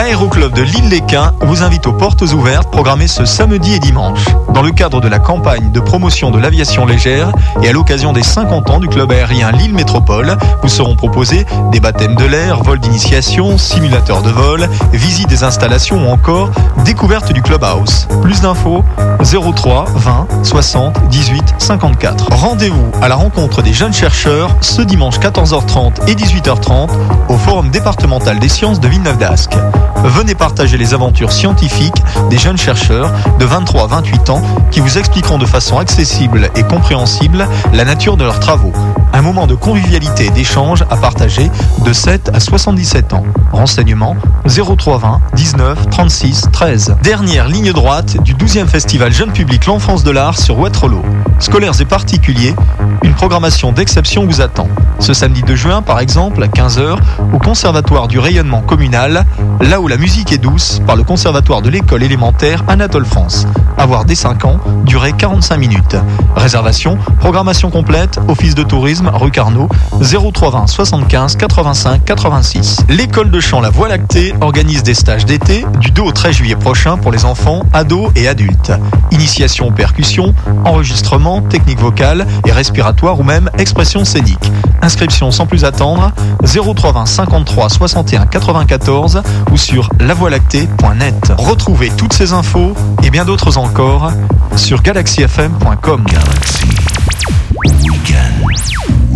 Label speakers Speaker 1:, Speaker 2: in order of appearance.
Speaker 1: L'aéroclub de l'île-les-Quins vous invite aux portes ouvertes programmées ce samedi et dimanche. Dans le cadre de la campagne de promotion de l'aviation légère et à l'occasion des 50 ans du club aérien Lille Métropole, vous seront proposés des baptêmes de l'air, vols d'initiation, simulateurs de vol, visite des installations ou encore découverte du clubhouse. Plus d'infos 03 20 60 18 54. Rendez-vous à la rencontre des jeunes chercheurs ce dimanche 14h30 et 18h30 au Forum départemental des sciences de Villeneuve d'Ascq. Venez partager les aventures scientifiques des jeunes chercheurs de 23 à 28 ans qui vous expliqueront de façon accessible et compréhensible la nature de leurs travaux. Un moment de convivialité et d'échange à partager de 7 à 77 ans. Renseignements 0320 19 36 13. Dernière ligne droite du 12e festival jeune public L'enfance de l'art sur Waterloo. Scolaires et particuliers, une programmation d'exception vous attend. Ce samedi 2 juin, par exemple, à 15h, au Conservatoire du rayonnement communal, là où la musique est douce, par le Conservatoire de l'école élémentaire Anatole France. Avoir dès 5 ans, durée 45 minutes. Réservation, programmation complète, Office de tourisme, rue Carnot, 0320 75 85 86. L'école de chant La Voie Lactée organise des stages d'été du 2 au 13 juillet prochain pour les enfants, ados et adultes. Initiation percussion, enregistrement, technique vocale et respiratoire ou même expression scénique. Inscription sans plus attendre 0320 53 61 94 ou sur lavoilactée.net. Retrouvez toutes ces infos et bien d'autres encore sur galaxyfm.com.
Speaker 2: Galaxy Weekend.